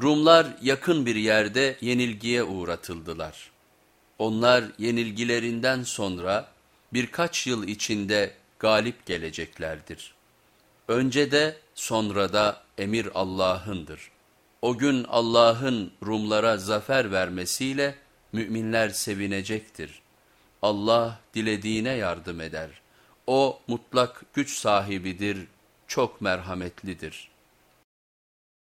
Rumlar yakın bir yerde yenilgiye uğratıldılar. Onlar yenilgilerinden sonra birkaç yıl içinde galip geleceklerdir. Önce de sonra da emir Allah'ındır. O gün Allah'ın Rumlara zafer vermesiyle müminler sevinecektir. Allah dilediğine yardım eder. O mutlak güç sahibidir, çok merhametlidir.''